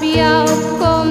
Puis comme